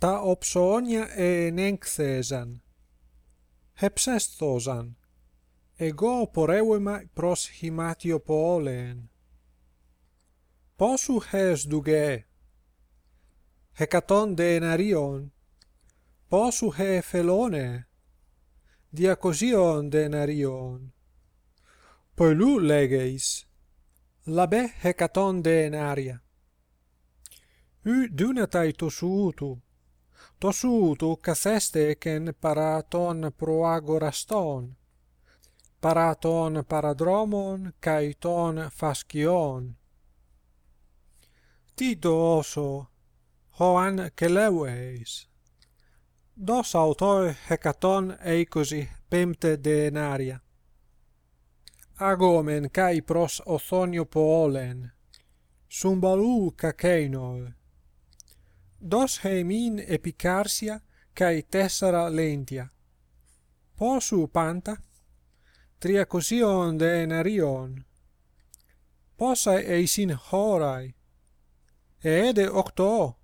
τα οψόνια ενέγξεζαν. Χεψέστοζαν. Εγώ πορεύωμα προς χυμάτιο πόλεεν. Πόσου χες δουγέ. Εκατόν δεναρίων. Πόσου χε φελώνε. Διακοσίων δεναρίων. Πολλού λέγεις. Λαμπέ εκατόν δενάρια. Ου δούναται το σου το σου το καθέστε κεν παρά τον προαγοραστόν, παρά των παραδρόμων καί των φασκιών. Τι δώσω, χωάν κελεύεις. Δώσα οτώ εκατόν είκοσι πέμπτε δενάρια. Αγόμεν καί προς οθόνιο πόλεν, συμβαλού κακέινο, dos hemin epicarsia cae tessera lentia. Posu panta, triacosion de enarion. Posae eisin horai, ede octo